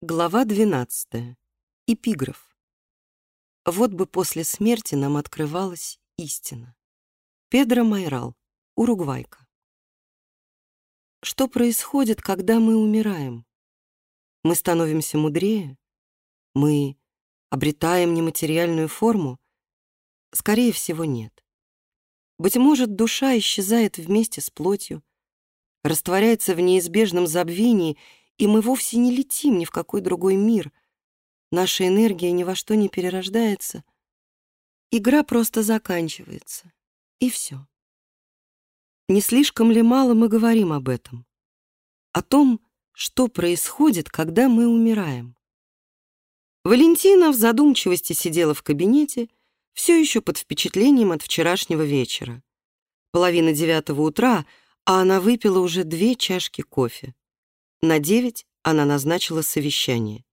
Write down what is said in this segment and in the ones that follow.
Глава 12. Эпиграф. Вот бы после смерти нам открывалась истина. Педро Майрал, уругвайка. Что происходит, когда мы умираем? Мы становимся мудрее? Мы обретаем нематериальную форму? Скорее всего, нет. Быть может, душа исчезает вместе с плотью, растворяется в неизбежном забвении — и мы вовсе не летим ни в какой другой мир. Наша энергия ни во что не перерождается. Игра просто заканчивается. И все. Не слишком ли мало мы говорим об этом? О том, что происходит, когда мы умираем. Валентина в задумчивости сидела в кабинете, все еще под впечатлением от вчерашнего вечера. Половина девятого утра, а она выпила уже две чашки кофе. На девять она назначила совещание.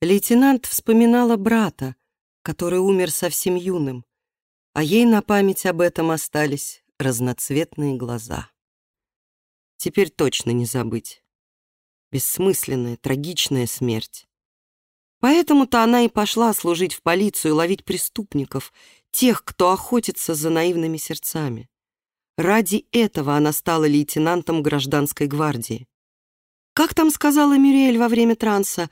Лейтенант вспоминала брата, который умер совсем юным, а ей на память об этом остались разноцветные глаза. Теперь точно не забыть. Бессмысленная, трагичная смерть. Поэтому-то она и пошла служить в полицию, ловить преступников, тех, кто охотится за наивными сердцами. Ради этого она стала лейтенантом гражданской гвардии. Как там сказала Мюриэль во время транса?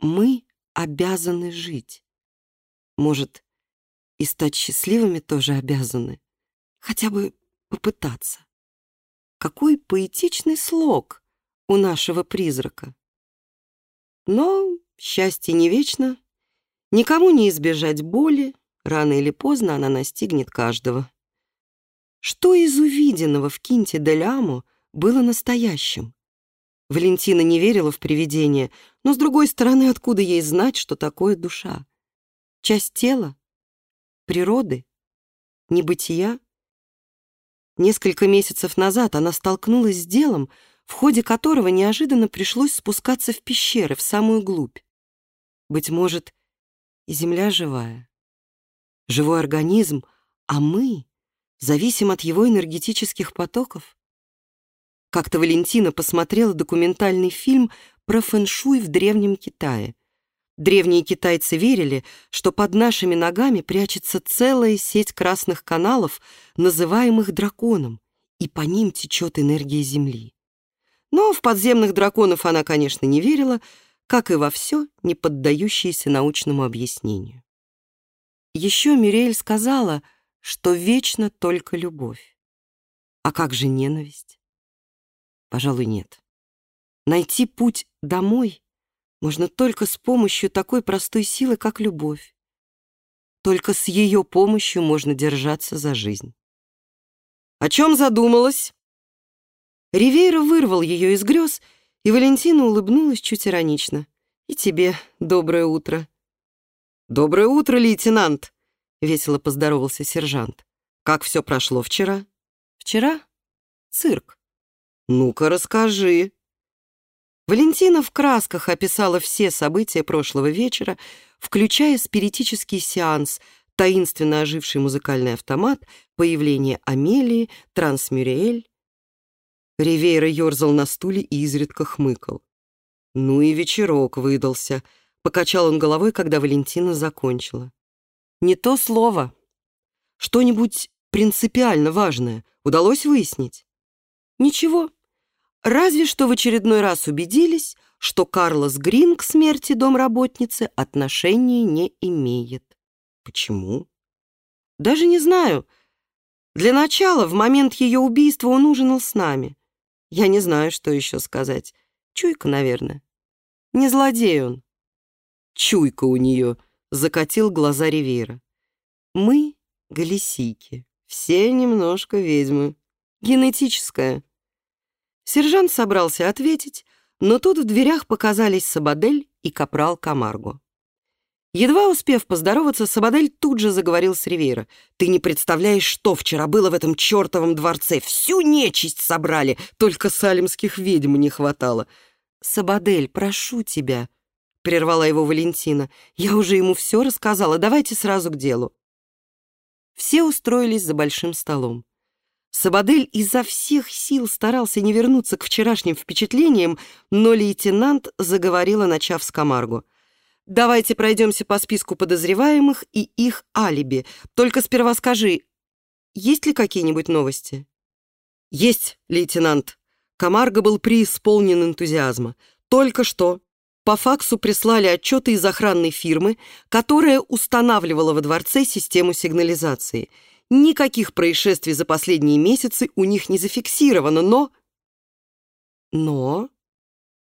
Мы обязаны жить. Может, и стать счастливыми тоже обязаны. Хотя бы попытаться. Какой поэтичный слог у нашего призрака. Но счастье не вечно. Никому не избежать боли. Рано или поздно она настигнет каждого. Что из увиденного в Кинте де Лямо было настоящим? Валентина не верила в привидения, но, с другой стороны, откуда ей знать, что такое душа? Часть тела? Природы? Небытия? Несколько месяцев назад она столкнулась с делом, в ходе которого неожиданно пришлось спускаться в пещеры, в самую глубь. Быть может, и Земля живая. Живой организм, а мы зависим от его энергетических потоков. Как-то Валентина посмотрела документальный фильм про фэншуй в Древнем Китае. Древние китайцы верили, что под нашими ногами прячется целая сеть красных каналов, называемых драконом, и по ним течет энергия Земли. Но в подземных драконов она, конечно, не верила, как и во все, не поддающееся научному объяснению. Еще Мюрель сказала, что вечно только любовь. А как же ненависть? Пожалуй, нет. Найти путь домой можно только с помощью такой простой силы, как любовь. Только с ее помощью можно держаться за жизнь. О чем задумалась? Ривейра вырвал ее из грез, и Валентина улыбнулась чуть иронично. «И тебе доброе утро». «Доброе утро, лейтенант!» — весело поздоровался сержант. «Как все прошло вчера?» «Вчера? Цирк. «Ну-ка, расскажи». Валентина в красках описала все события прошлого вечера, включая спиритический сеанс, таинственно оживший музыкальный автомат, появление Амелии, Трансмюриэль. Ривейра ерзал на стуле и изредка хмыкал. «Ну и вечерок выдался», — покачал он головой, когда Валентина закончила. «Не то слово. Что-нибудь принципиально важное удалось выяснить?» «Ничего, Разве что в очередной раз убедились, что Карлос Грин к смерти домработницы отношения не имеет. Почему? Даже не знаю. Для начала, в момент ее убийства он ужинал с нами. Я не знаю, что еще сказать. Чуйка, наверное. Не злодей он. Чуйка у нее, закатил глаза Ривера. Мы — галисийки, все немножко ведьмы. Генетическая. Сержант собрался ответить, но тут в дверях показались Сабадель и капрал Камарго. Едва успев поздороваться, Сабадель тут же заговорил с Ривейра. «Ты не представляешь, что вчера было в этом чертовом дворце! Всю нечисть собрали, только салимских ведьм не хватало!» «Сабадель, прошу тебя!» — прервала его Валентина. «Я уже ему все рассказала, давайте сразу к делу». Все устроились за большим столом. Сабадель изо всех сил старался не вернуться к вчерашним впечатлениям, но лейтенант заговорила, начав с Камаргу. «Давайте пройдемся по списку подозреваемых и их алиби. Только сперва скажи, есть ли какие-нибудь новости?» «Есть, лейтенант». Камарго был преисполнен энтузиазма. «Только что по факсу прислали отчеты из охранной фирмы, которая устанавливала во дворце систему сигнализации. Никаких происшествий за последние месяцы у них не зафиксировано, но... Но...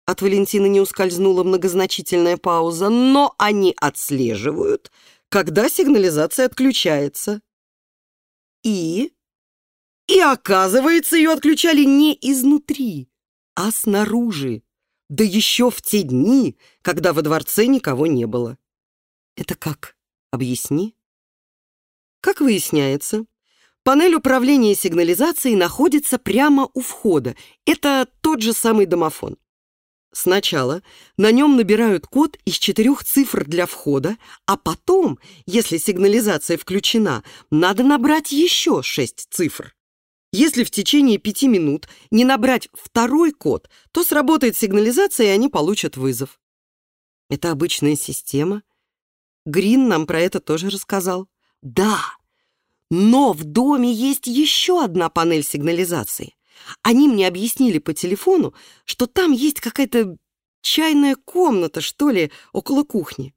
От Валентины не ускользнула многозначительная пауза. Но они отслеживают, когда сигнализация отключается. И... И оказывается, ее отключали не изнутри, а снаружи да еще в те дни, когда во дворце никого не было. Это как? Объясни. Как выясняется, панель управления сигнализацией находится прямо у входа. Это тот же самый домофон. Сначала на нем набирают код из четырех цифр для входа, а потом, если сигнализация включена, надо набрать еще шесть цифр. Если в течение пяти минут не набрать второй код, то сработает сигнализация, и они получат вызов. Это обычная система. Грин нам про это тоже рассказал. Да, но в доме есть еще одна панель сигнализации. Они мне объяснили по телефону, что там есть какая-то чайная комната, что ли, около кухни.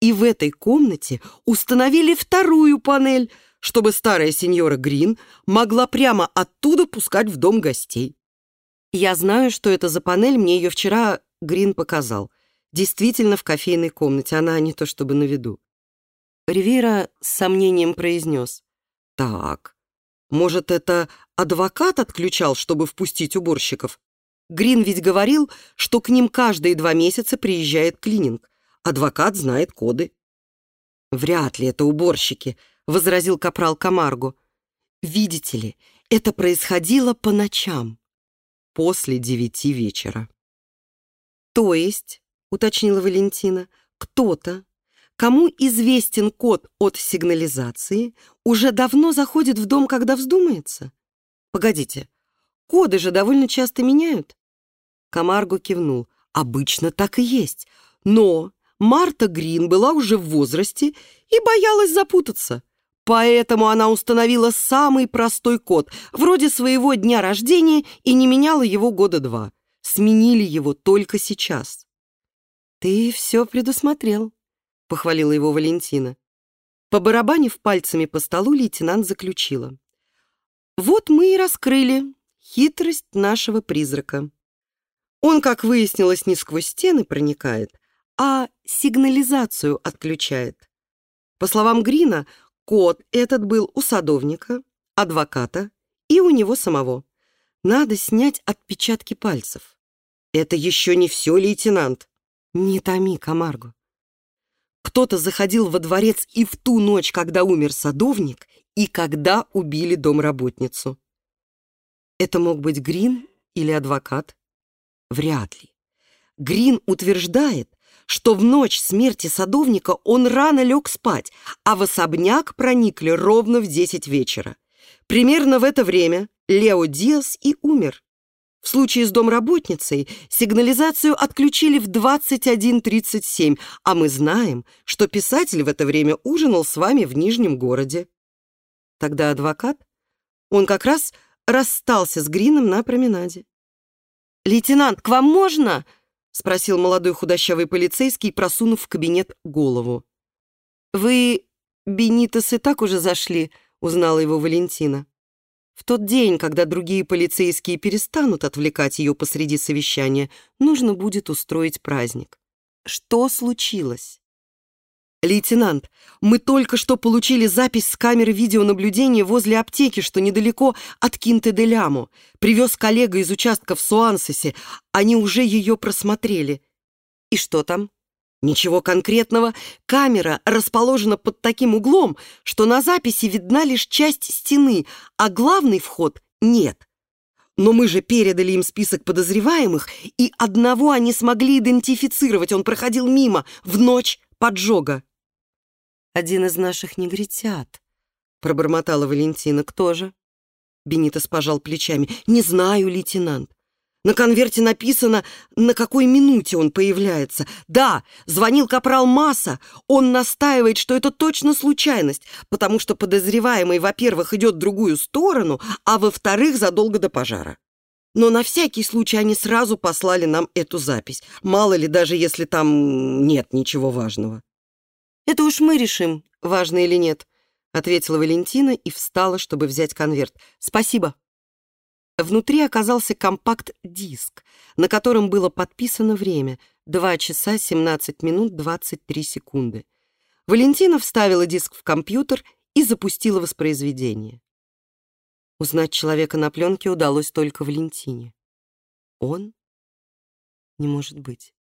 И в этой комнате установили вторую панель — чтобы старая сеньора Грин могла прямо оттуда пускать в дом гостей. Я знаю, что это за панель, мне ее вчера Грин показал. Действительно в кофейной комнате, она не то чтобы на виду. Ривера с сомнением произнес. «Так, может, это адвокат отключал, чтобы впустить уборщиков? Грин ведь говорил, что к ним каждые два месяца приезжает клининг. Адвокат знает коды». «Вряд ли это уборщики», возразил капрал Камарго. «Видите ли, это происходило по ночам, после девяти вечера». «То есть», — уточнила Валентина, — «кто-то, кому известен код от сигнализации, уже давно заходит в дом, когда вздумается? Погодите, коды же довольно часто меняют». Камарго кивнул. «Обычно так и есть, но Марта Грин была уже в возрасте и боялась запутаться. Поэтому она установила самый простой код, вроде своего дня рождения, и не меняла его года два. Сменили его только сейчас. «Ты все предусмотрел», — похвалила его Валентина. Побарабанив пальцами по столу, лейтенант заключила. «Вот мы и раскрыли хитрость нашего призрака. Он, как выяснилось, не сквозь стены проникает, а сигнализацию отключает. По словам Грина, Кот этот был у садовника, адвоката и у него самого. Надо снять отпечатки пальцев. Это еще не все, лейтенант. Не томи, Камарго. Кто-то заходил во дворец и в ту ночь, когда умер садовник, и когда убили домработницу. Это мог быть Грин или адвокат? Вряд ли. Грин утверждает, что в ночь смерти садовника он рано лег спать, а в особняк проникли ровно в десять вечера. Примерно в это время Лео Диас и умер. В случае с домработницей сигнализацию отключили в 21.37, а мы знаем, что писатель в это время ужинал с вами в Нижнем городе. Тогда адвокат, он как раз расстался с Грином на променаде. «Лейтенант, к вам можно?» — спросил молодой худощавый полицейский, просунув в кабинет голову. «Вы, Бенитос, и так уже зашли», — узнала его Валентина. В тот день, когда другие полицейские перестанут отвлекать ее посреди совещания, нужно будет устроить праздник. Что случилось? «Лейтенант, мы только что получили запись с камеры видеонаблюдения возле аптеки, что недалеко от Кинте-де-Ляму. Привез коллега из участка в Суансесе. Они уже ее просмотрели». «И что там?» «Ничего конкретного. Камера расположена под таким углом, что на записи видна лишь часть стены, а главный вход нет». Но мы же передали им список подозреваемых, и одного они смогли идентифицировать. Он проходил мимо в ночь поджога один из наших негритят», — пробормотала Валентина. «Кто же?» Бенитос пожал плечами. «Не знаю, лейтенант. На конверте написано, на какой минуте он появляется. Да, звонил капрал Масса. Он настаивает, что это точно случайность, потому что подозреваемый, во-первых, идет в другую сторону, а во-вторых, задолго до пожара. Но на всякий случай они сразу послали нам эту запись. Мало ли, даже если там нет ничего важного. «Это уж мы решим, важно или нет», — ответила Валентина и встала, чтобы взять конверт. «Спасибо». Внутри оказался компакт-диск, на котором было подписано время — 2 часа 17 минут 23 секунды. Валентина вставила диск в компьютер и запустила воспроизведение. Узнать человека на пленке удалось только Валентине. Он? Не может быть.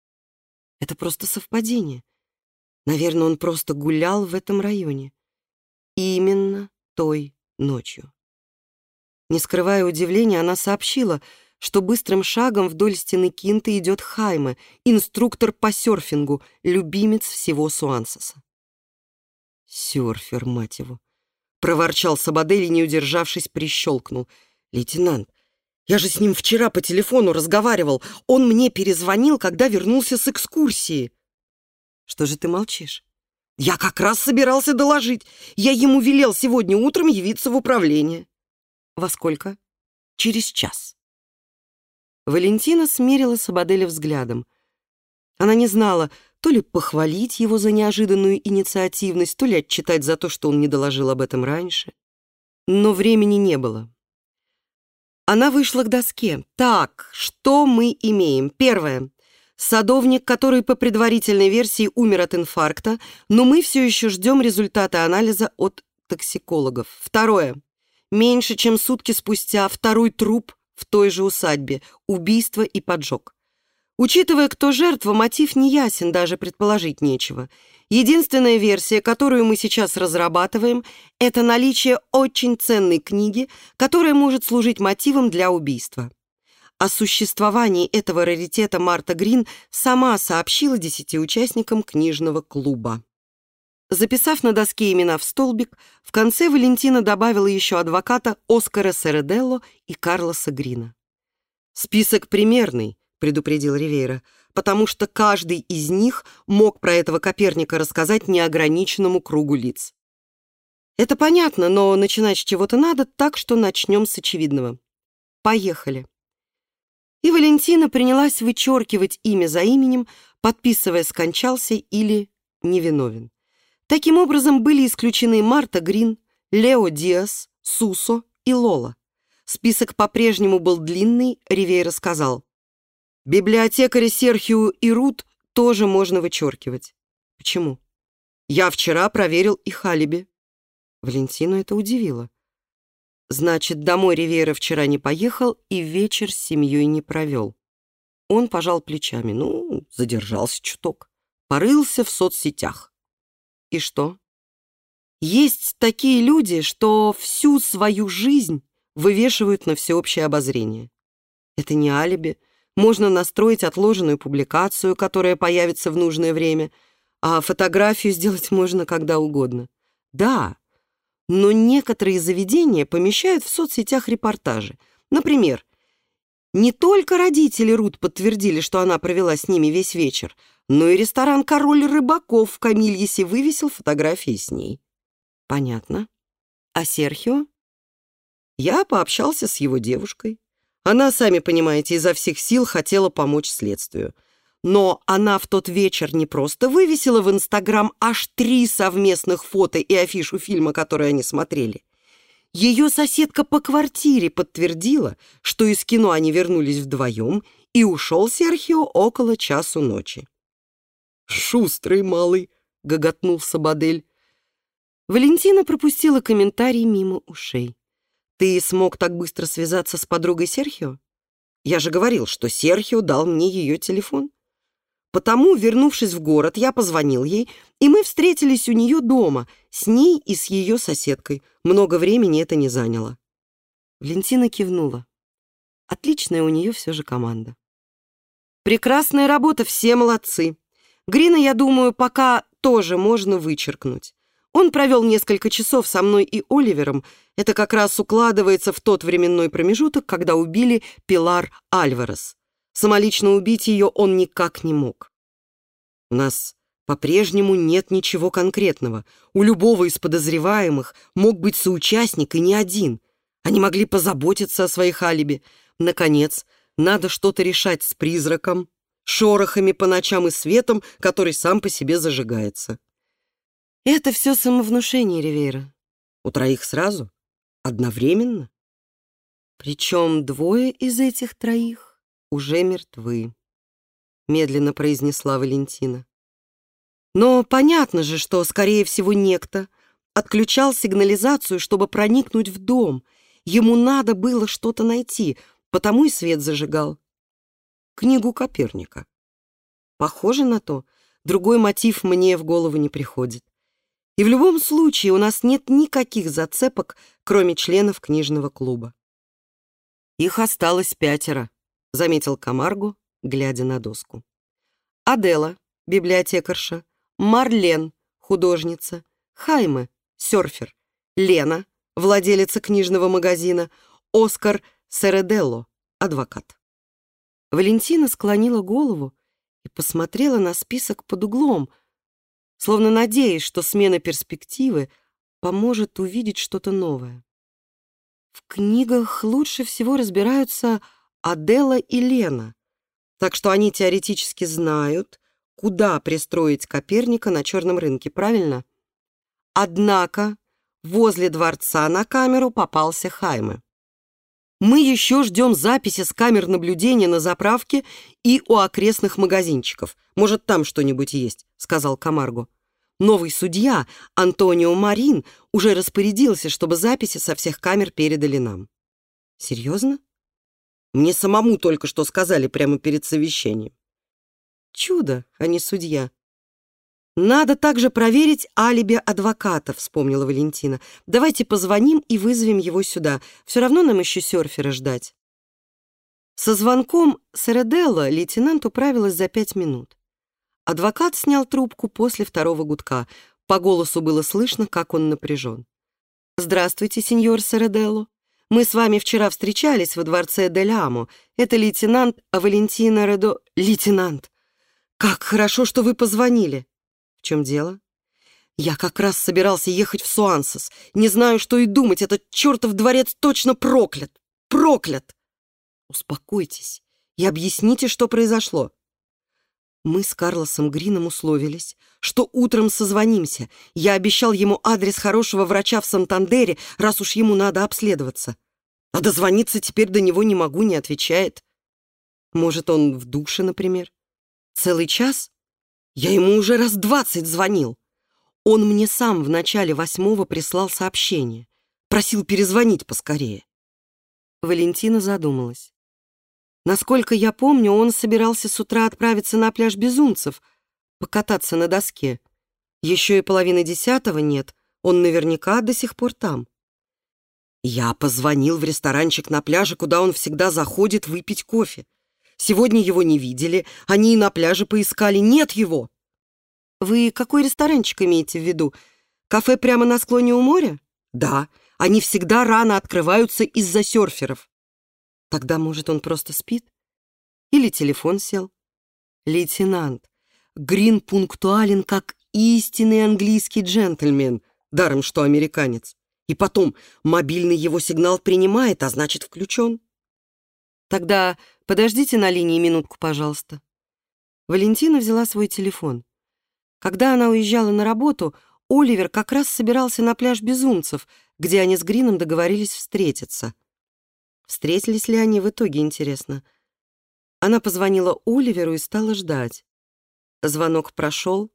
Это просто совпадение. Наверное, он просто гулял в этом районе. Именно той ночью. Не скрывая удивления, она сообщила, что быстрым шагом вдоль стены Кинты идет Хайме, инструктор по серфингу, любимец всего Суансеса. Серфер, мать его. — проворчал Сабадель не удержавшись, прищелкнул. «Лейтенант, я же с ним вчера по телефону разговаривал. Он мне перезвонил, когда вернулся с экскурсии». «Что же ты молчишь?» «Я как раз собирался доложить. Я ему велел сегодня утром явиться в управление». «Во сколько?» «Через час». Валентина смерила Сабаделя взглядом. Она не знала, то ли похвалить его за неожиданную инициативность, то ли отчитать за то, что он не доложил об этом раньше. Но времени не было. Она вышла к доске. Так, что мы имеем? Первое. Садовник, который по предварительной версии умер от инфаркта, но мы все еще ждем результата анализа от токсикологов. Второе. Меньше чем сутки спустя второй труп в той же усадьбе. Убийство и поджог. Учитывая, кто жертва, мотив не ясен, даже предположить нечего. Единственная версия, которую мы сейчас разрабатываем, это наличие очень ценной книги, которая может служить мотивом для убийства. О существовании этого раритета Марта Грин сама сообщила десяти участникам книжного клуба. Записав на доске имена в столбик, в конце Валентина добавила еще адвоката Оскара Середелло и Карлоса Грина. Список примерный, — предупредил Ривейра, «потому что каждый из них мог про этого Коперника рассказать неограниченному кругу лиц». «Это понятно, но начинать с чего-то надо, так что начнем с очевидного. Поехали». И Валентина принялась вычеркивать имя за именем, подписывая «скончался» или «невиновен». Таким образом были исключены Марта Грин, Лео Диас, Сусо и Лола. Список по-прежнему был длинный, Ривейра сказал. Библиотекаря Серхио и Рут тоже можно вычеркивать. Почему? Я вчера проверил их алиби. Валентину это удивило. Значит, домой Ривера вчера не поехал и вечер с семьей не провел. Он пожал плечами. Ну, задержался чуток. Порылся в соцсетях. И что? Есть такие люди, что всю свою жизнь вывешивают на всеобщее обозрение. Это не алиби, можно настроить отложенную публикацию, которая появится в нужное время, а фотографию сделать можно когда угодно. Да, но некоторые заведения помещают в соцсетях репортажи. Например, не только родители Рут подтвердили, что она провела с ними весь вечер, но и ресторан «Король рыбаков» в Камильесе вывесил фотографии с ней. Понятно. А Серхио? Я пообщался с его девушкой. Она, сами понимаете, изо всех сил хотела помочь следствию. Но она в тот вечер не просто вывесила в Инстаграм аж три совместных фото и афишу фильма, который они смотрели. Ее соседка по квартире подтвердила, что из кино они вернулись вдвоем, и ушел Серхио около часу ночи. «Шустрый малый!» — гоготнул Сабадель. Валентина пропустила комментарий мимо ушей. Ты смог так быстро связаться с подругой Серхио? Я же говорил, что Серхио дал мне ее телефон. Потому, вернувшись в город, я позвонил ей, и мы встретились у нее дома, с ней и с ее соседкой. Много времени это не заняло. Валентина кивнула. Отличная у нее все же команда. Прекрасная работа, все молодцы. Грина, я думаю, пока тоже можно вычеркнуть. Он провел несколько часов со мной и Оливером. Это как раз укладывается в тот временной промежуток, когда убили Пилар Альварес. Самолично убить ее он никак не мог. У нас по-прежнему нет ничего конкретного. У любого из подозреваемых мог быть соучастник и не один. Они могли позаботиться о своих алиби. Наконец, надо что-то решать с призраком, шорохами по ночам и светом, который сам по себе зажигается. Это все самовнушение Ривейра. У троих сразу? Одновременно? Причем двое из этих троих уже мертвы, медленно произнесла Валентина. Но понятно же, что, скорее всего, некто отключал сигнализацию, чтобы проникнуть в дом. Ему надо было что-то найти, потому и свет зажигал. Книгу Коперника. Похоже на то. Другой мотив мне в голову не приходит. И в любом случае у нас нет никаких зацепок, кроме членов книжного клуба. «Их осталось пятеро», — заметил Камаргу, глядя на доску. Адела, библиотекарша, Марлен, художница, Хайме, серфер, Лена, владелица книжного магазина, Оскар Середелло, адвокат. Валентина склонила голову и посмотрела на список под углом, словно надеясь, что смена перспективы поможет увидеть что-то новое. В книгах лучше всего разбираются Адела и Лена, так что они теоретически знают, куда пристроить Коперника на черном рынке, правильно? Однако возле дворца на камеру попался Хайме. Мы еще ждем записи с камер наблюдения на заправке и у окрестных магазинчиков. Может, там что-нибудь есть», — сказал Камарго. Новый судья, Антонио Марин, уже распорядился, чтобы записи со всех камер передали нам. «Серьезно?» Мне самому только что сказали прямо перед совещанием. Чудо, а не судья. «Надо также проверить алиби адвоката», — вспомнила Валентина. «Давайте позвоним и вызовем его сюда. Все равно нам еще серфера ждать». Со звонком Середелла лейтенант управилась за пять минут. Адвокат снял трубку после второго гудка. По голосу было слышно, как он напряжен. «Здравствуйте, сеньор Середелло. Мы с вами вчера встречались во дворце Дель Амо. Это лейтенант Валентина Редо...» «Лейтенант!» «Как хорошо, что вы позвонили!» «В чем дело?» «Я как раз собирался ехать в Суансос. Не знаю, что и думать. Этот чертов дворец точно проклят! Проклят!» «Успокойтесь и объясните, что произошло». Мы с Карлосом Грином условились, что утром созвонимся. Я обещал ему адрес хорошего врача в Сантандере, раз уж ему надо обследоваться. А дозвониться теперь до него не могу, не отвечает. Может, он в душе, например? Целый час? Я ему уже раз двадцать звонил. Он мне сам в начале восьмого прислал сообщение. Просил перезвонить поскорее. Валентина задумалась. Насколько я помню, он собирался с утра отправиться на пляж безумцев, покататься на доске. Еще и половины десятого нет, он наверняка до сих пор там. Я позвонил в ресторанчик на пляже, куда он всегда заходит выпить кофе. Сегодня его не видели, они и на пляже поискали. Нет его!» «Вы какой ресторанчик имеете в виду? Кафе прямо на склоне у моря?» «Да, они всегда рано открываются из-за серферов». «Тогда, может, он просто спит? Или телефон сел?» «Лейтенант, Грин пунктуален, как истинный английский джентльмен, даром что американец. И потом, мобильный его сигнал принимает, а значит, включен». «Тогда подождите на линии минутку, пожалуйста». Валентина взяла свой телефон. Когда она уезжала на работу, Оливер как раз собирался на пляж безумцев, где они с Грином договорились встретиться. Встретились ли они в итоге, интересно? Она позвонила Оливеру и стала ждать. Звонок прошел,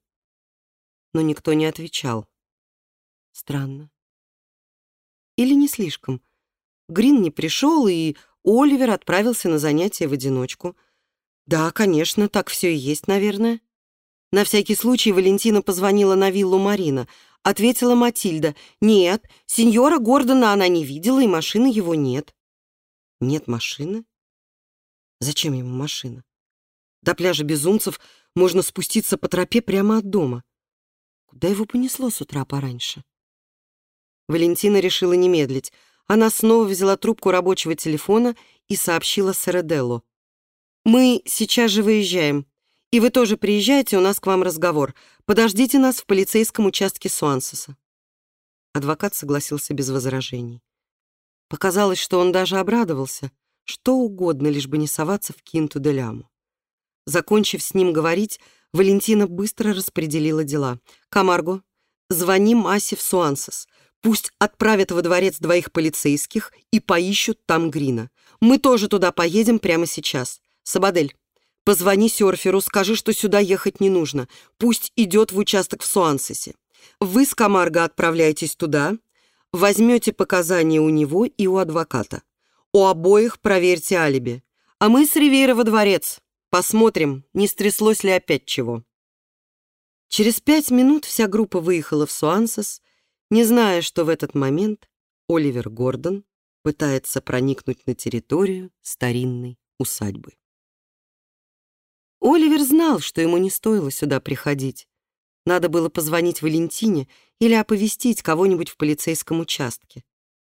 но никто не отвечал. Странно. Или не слишком. Грин не пришел, и Оливер отправился на занятия в одиночку. Да, конечно, так все и есть, наверное. На всякий случай Валентина позвонила на виллу Марина. Ответила Матильда. «Нет, сеньора Гордона она не видела, и машины его нет». «Нет машины? Зачем ему машина? До пляжа безумцев можно спуститься по тропе прямо от дома. Куда его понесло с утра пораньше? Валентина решила не медлить. Она снова взяла трубку рабочего телефона и сообщила Сараделло. «Мы сейчас же выезжаем. И вы тоже приезжаете, у нас к вам разговор. Подождите нас в полицейском участке Суансеса». Адвокат согласился без возражений. Показалось, что он даже обрадовался. Что угодно, лишь бы не соваться в Кинту де Ляму. Закончив с ним говорить, Валентина быстро распределила дела. «Камарго, звони Масе в Суансес. Пусть отправят во дворец двоих полицейских и поищут там Грина. Мы тоже туда поедем прямо сейчас. Сабадель, позвони Сёрферу, скажи, что сюда ехать не нужно. Пусть идет в участок в Суансесе. Вы с Камарго отправляетесь туда, возьмете показания у него и у адвоката. У обоих проверьте алиби. А мы с Ривейра во дворец. Посмотрим, не стряслось ли опять чего. Через пять минут вся группа выехала в Суансес, не зная, что в этот момент Оливер Гордон пытается проникнуть на территорию старинной усадьбы. Оливер знал, что ему не стоило сюда приходить. Надо было позвонить Валентине или оповестить кого-нибудь в полицейском участке.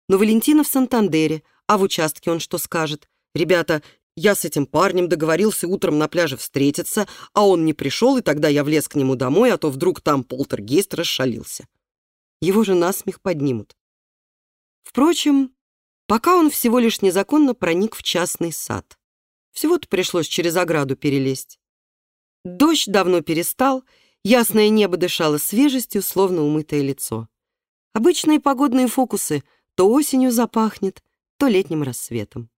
Но Валентина в Сантандере, а в участке он что скажет? «Ребята, я с этим парнем договорился утром на пляже встретиться, а он не пришел, и тогда я влез к нему домой, а то вдруг там полтергейст расшалился» его же насмех поднимут. Впрочем, пока он всего лишь незаконно проник в частный сад. Всего-то пришлось через ограду перелезть. Дождь давно перестал, ясное небо дышало свежестью, словно умытое лицо. Обычные погодные фокусы то осенью запахнет, то летним рассветом.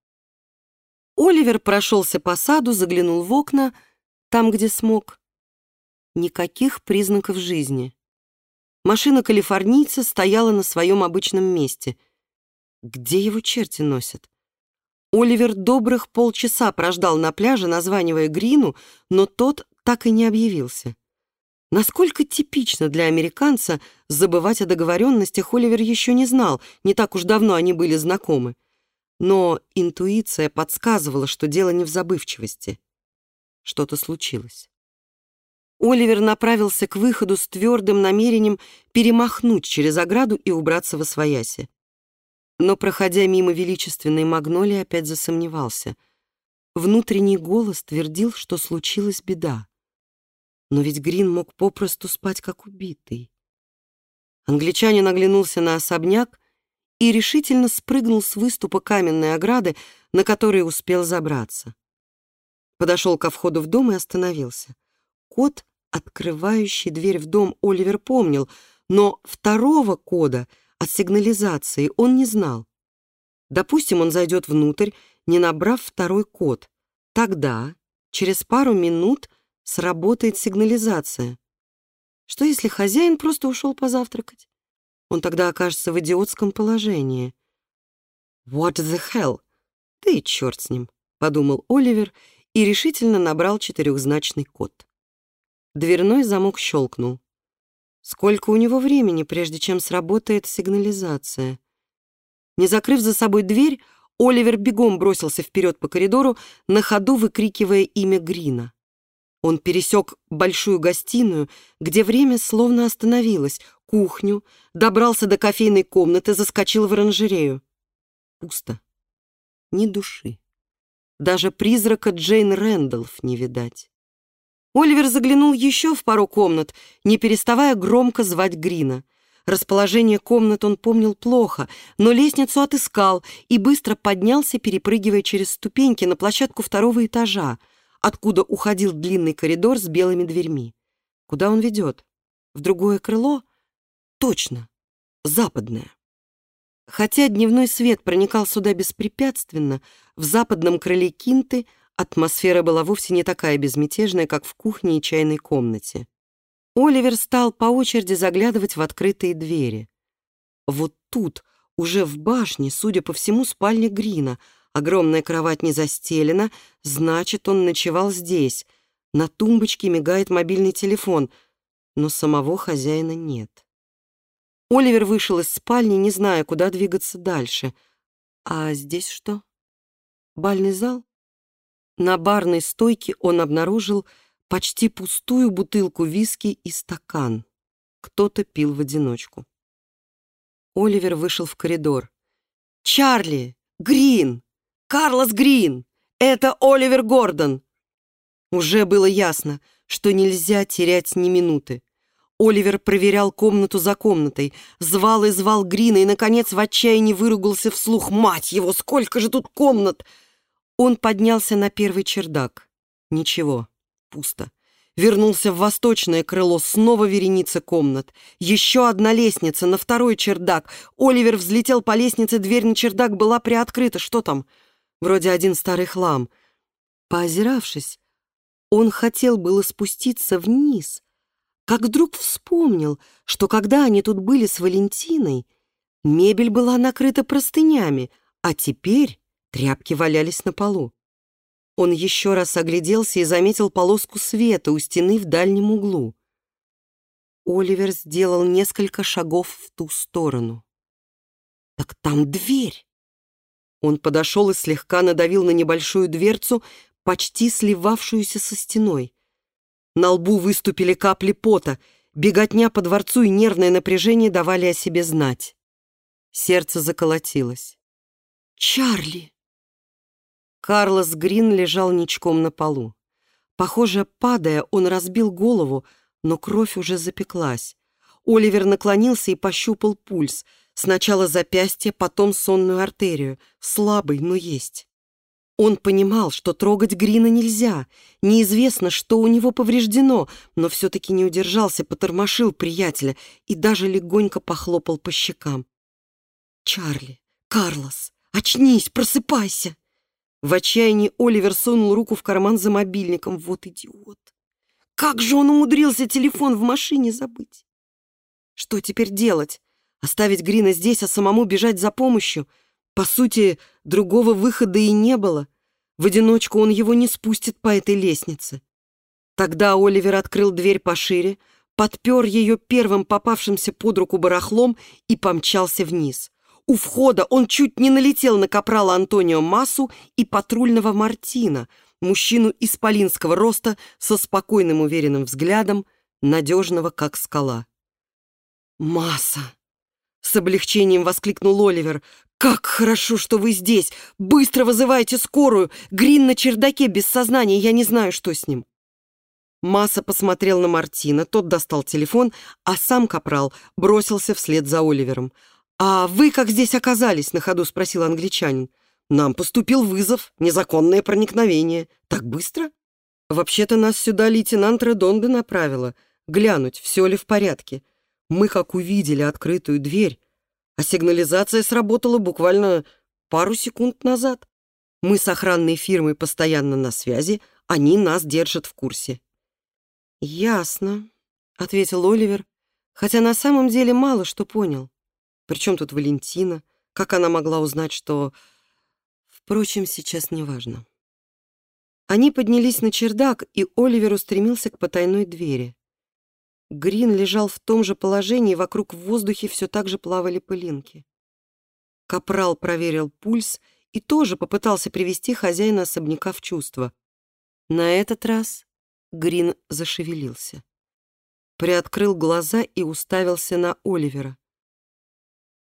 Оливер прошелся по саду, заглянул в окна, там, где смог. Никаких признаков жизни. Машина калифорнийца стояла на своем обычном месте. Где его черти носят? Оливер добрых полчаса прождал на пляже, названивая Грину, но тот так и не объявился. Насколько типично для американца забывать о договоренностях, Оливер еще не знал, не так уж давно они были знакомы. Но интуиция подсказывала, что дело не в забывчивости. Что-то случилось. Оливер направился к выходу с твердым намерением перемахнуть через ограду и убраться во свояси. Но, проходя мимо величественной магнолии, опять засомневался. Внутренний голос твердил, что случилась беда. Но ведь Грин мог попросту спать, как убитый. Англичанин оглянулся на особняк и решительно спрыгнул с выступа каменной ограды, на который успел забраться. Подошел ко входу в дом и остановился. Кот Открывающий дверь в дом Оливер помнил, но второго кода от сигнализации он не знал. Допустим, он зайдет внутрь, не набрав второй код. Тогда, через пару минут, сработает сигнализация. Что если хозяин просто ушел позавтракать? Он тогда окажется в идиотском положении. «What the hell?» «Да и черт с ним», — подумал Оливер и решительно набрал четырехзначный код. Дверной замок щелкнул. Сколько у него времени, прежде чем сработает сигнализация? Не закрыв за собой дверь, Оливер бегом бросился вперед по коридору, на ходу выкрикивая имя Грина. Он пересек большую гостиную, где время словно остановилось, кухню, добрался до кофейной комнаты, заскочил в оранжерею. Пусто. Ни души. Даже призрака Джейн Рэндалф не видать. Оливер заглянул еще в пару комнат, не переставая громко звать Грина. Расположение комнат он помнил плохо, но лестницу отыскал и быстро поднялся, перепрыгивая через ступеньки на площадку второго этажа, откуда уходил длинный коридор с белыми дверьми. Куда он ведет? В другое крыло? Точно, западное. Хотя дневной свет проникал сюда беспрепятственно, в западном крыле Кинты — Атмосфера была вовсе не такая безмятежная, как в кухне и чайной комнате. Оливер стал по очереди заглядывать в открытые двери. Вот тут, уже в башне, судя по всему, спальня Грина. Огромная кровать не застелена, значит, он ночевал здесь. На тумбочке мигает мобильный телефон, но самого хозяина нет. Оливер вышел из спальни, не зная, куда двигаться дальше. А здесь что? Бальный зал? На барной стойке он обнаружил почти пустую бутылку виски и стакан. Кто-то пил в одиночку. Оливер вышел в коридор. «Чарли! Грин! Карлос Грин! Это Оливер Гордон!» Уже было ясно, что нельзя терять ни минуты. Оливер проверял комнату за комнатой, звал и звал Грина и, наконец, в отчаянии выругался вслух. «Мать его, сколько же тут комнат!» Он поднялся на первый чердак. Ничего, пусто. Вернулся в восточное крыло, снова вереница комнат. Еще одна лестница на второй чердак. Оливер взлетел по лестнице, дверь на чердак была приоткрыта. Что там? Вроде один старый хлам. Поозиравшись, он хотел было спуститься вниз, как вдруг вспомнил, что когда они тут были с Валентиной, мебель была накрыта простынями, а теперь тряпки валялись на полу. Он еще раз огляделся и заметил полоску света у стены в дальнем углу. Оливер сделал несколько шагов в ту сторону. «Так там дверь!» Он подошел и слегка надавил на небольшую дверцу, почти сливавшуюся со стеной. На лбу выступили капли пота. Беготня по дворцу и нервное напряжение давали о себе знать. Сердце заколотилось. «Чарли!» Карлос Грин лежал ничком на полу. Похоже, падая, он разбил голову, но кровь уже запеклась. Оливер наклонился и пощупал пульс. Сначала запястье, потом сонную артерию. Слабый, но есть. Он понимал, что трогать Грина нельзя. Неизвестно, что у него повреждено, но все-таки не удержался, потормошил приятеля и даже легонько похлопал по щекам. «Чарли! Карлос! Очнись! Просыпайся!» В отчаянии Оливер сунул руку в карман за мобильником. Вот идиот! Как же он умудрился телефон в машине забыть? Что теперь делать? Оставить Грина здесь, а самому бежать за помощью? По сути, другого выхода и не было. В одиночку он его не спустит по этой лестнице. Тогда Оливер открыл дверь пошире, подпер ее первым попавшимся под руку барахлом и помчался вниз. У входа он чуть не налетел на капрала Антонио Массу и патрульного Мартина, мужчину исполинского роста со спокойным уверенным взглядом, надежного как скала. «Масса!» — с облегчением воскликнул Оливер. «Как хорошо, что вы здесь! Быстро вызывайте скорую! Грин на чердаке без сознания, я не знаю, что с ним!» Масса посмотрел на Мартина, тот достал телефон, а сам Капрал бросился вслед за Оливером. «А вы как здесь оказались?» — на ходу спросил англичанин. «Нам поступил вызов, незаконное проникновение. Так быстро?» «Вообще-то нас сюда лейтенант Редонда направила. Глянуть, все ли в порядке. Мы как увидели открытую дверь, а сигнализация сработала буквально пару секунд назад. Мы с охранной фирмой постоянно на связи, они нас держат в курсе». «Ясно», — ответил Оливер, хотя на самом деле мало что понял. Причем тут Валентина? Как она могла узнать, что... Впрочем, сейчас не важно. Они поднялись на чердак, и Оливер устремился к потайной двери. Грин лежал в том же положении, вокруг в воздухе все так же плавали пылинки. Капрал проверил пульс и тоже попытался привести хозяина особняка в чувство. На этот раз Грин зашевелился. Приоткрыл глаза и уставился на Оливера.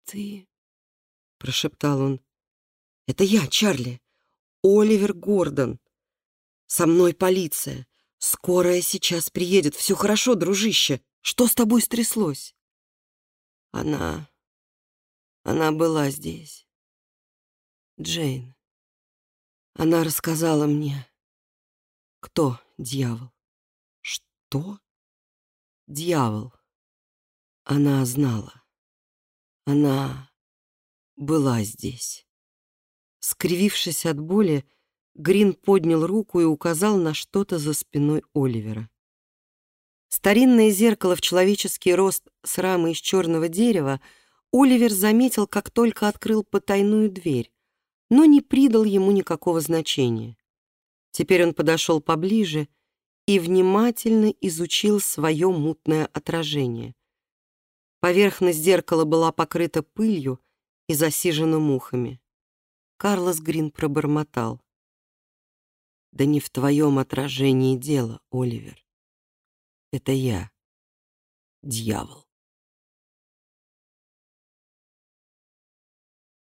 «Ты...» — прошептал он. «Это я, Чарли. Оливер Гордон. Со мной полиция. «Скорая сейчас приедет. Все хорошо, дружище. Что с тобой стряслось?» Она... Она была здесь. Джейн. Она рассказала мне, кто дьявол. Что? Дьявол. Она знала. Она была здесь. Скривившись от боли, Грин поднял руку и указал на что-то за спиной Оливера. Старинное зеркало в человеческий рост с рамой из черного дерева Оливер заметил, как только открыл потайную дверь, но не придал ему никакого значения. Теперь он подошел поближе и внимательно изучил свое мутное отражение. Поверхность зеркала была покрыта пылью и засижена мухами. Карлос Грин пробормотал. Да не в твоем отражении дело, Оливер. Это я, дьявол.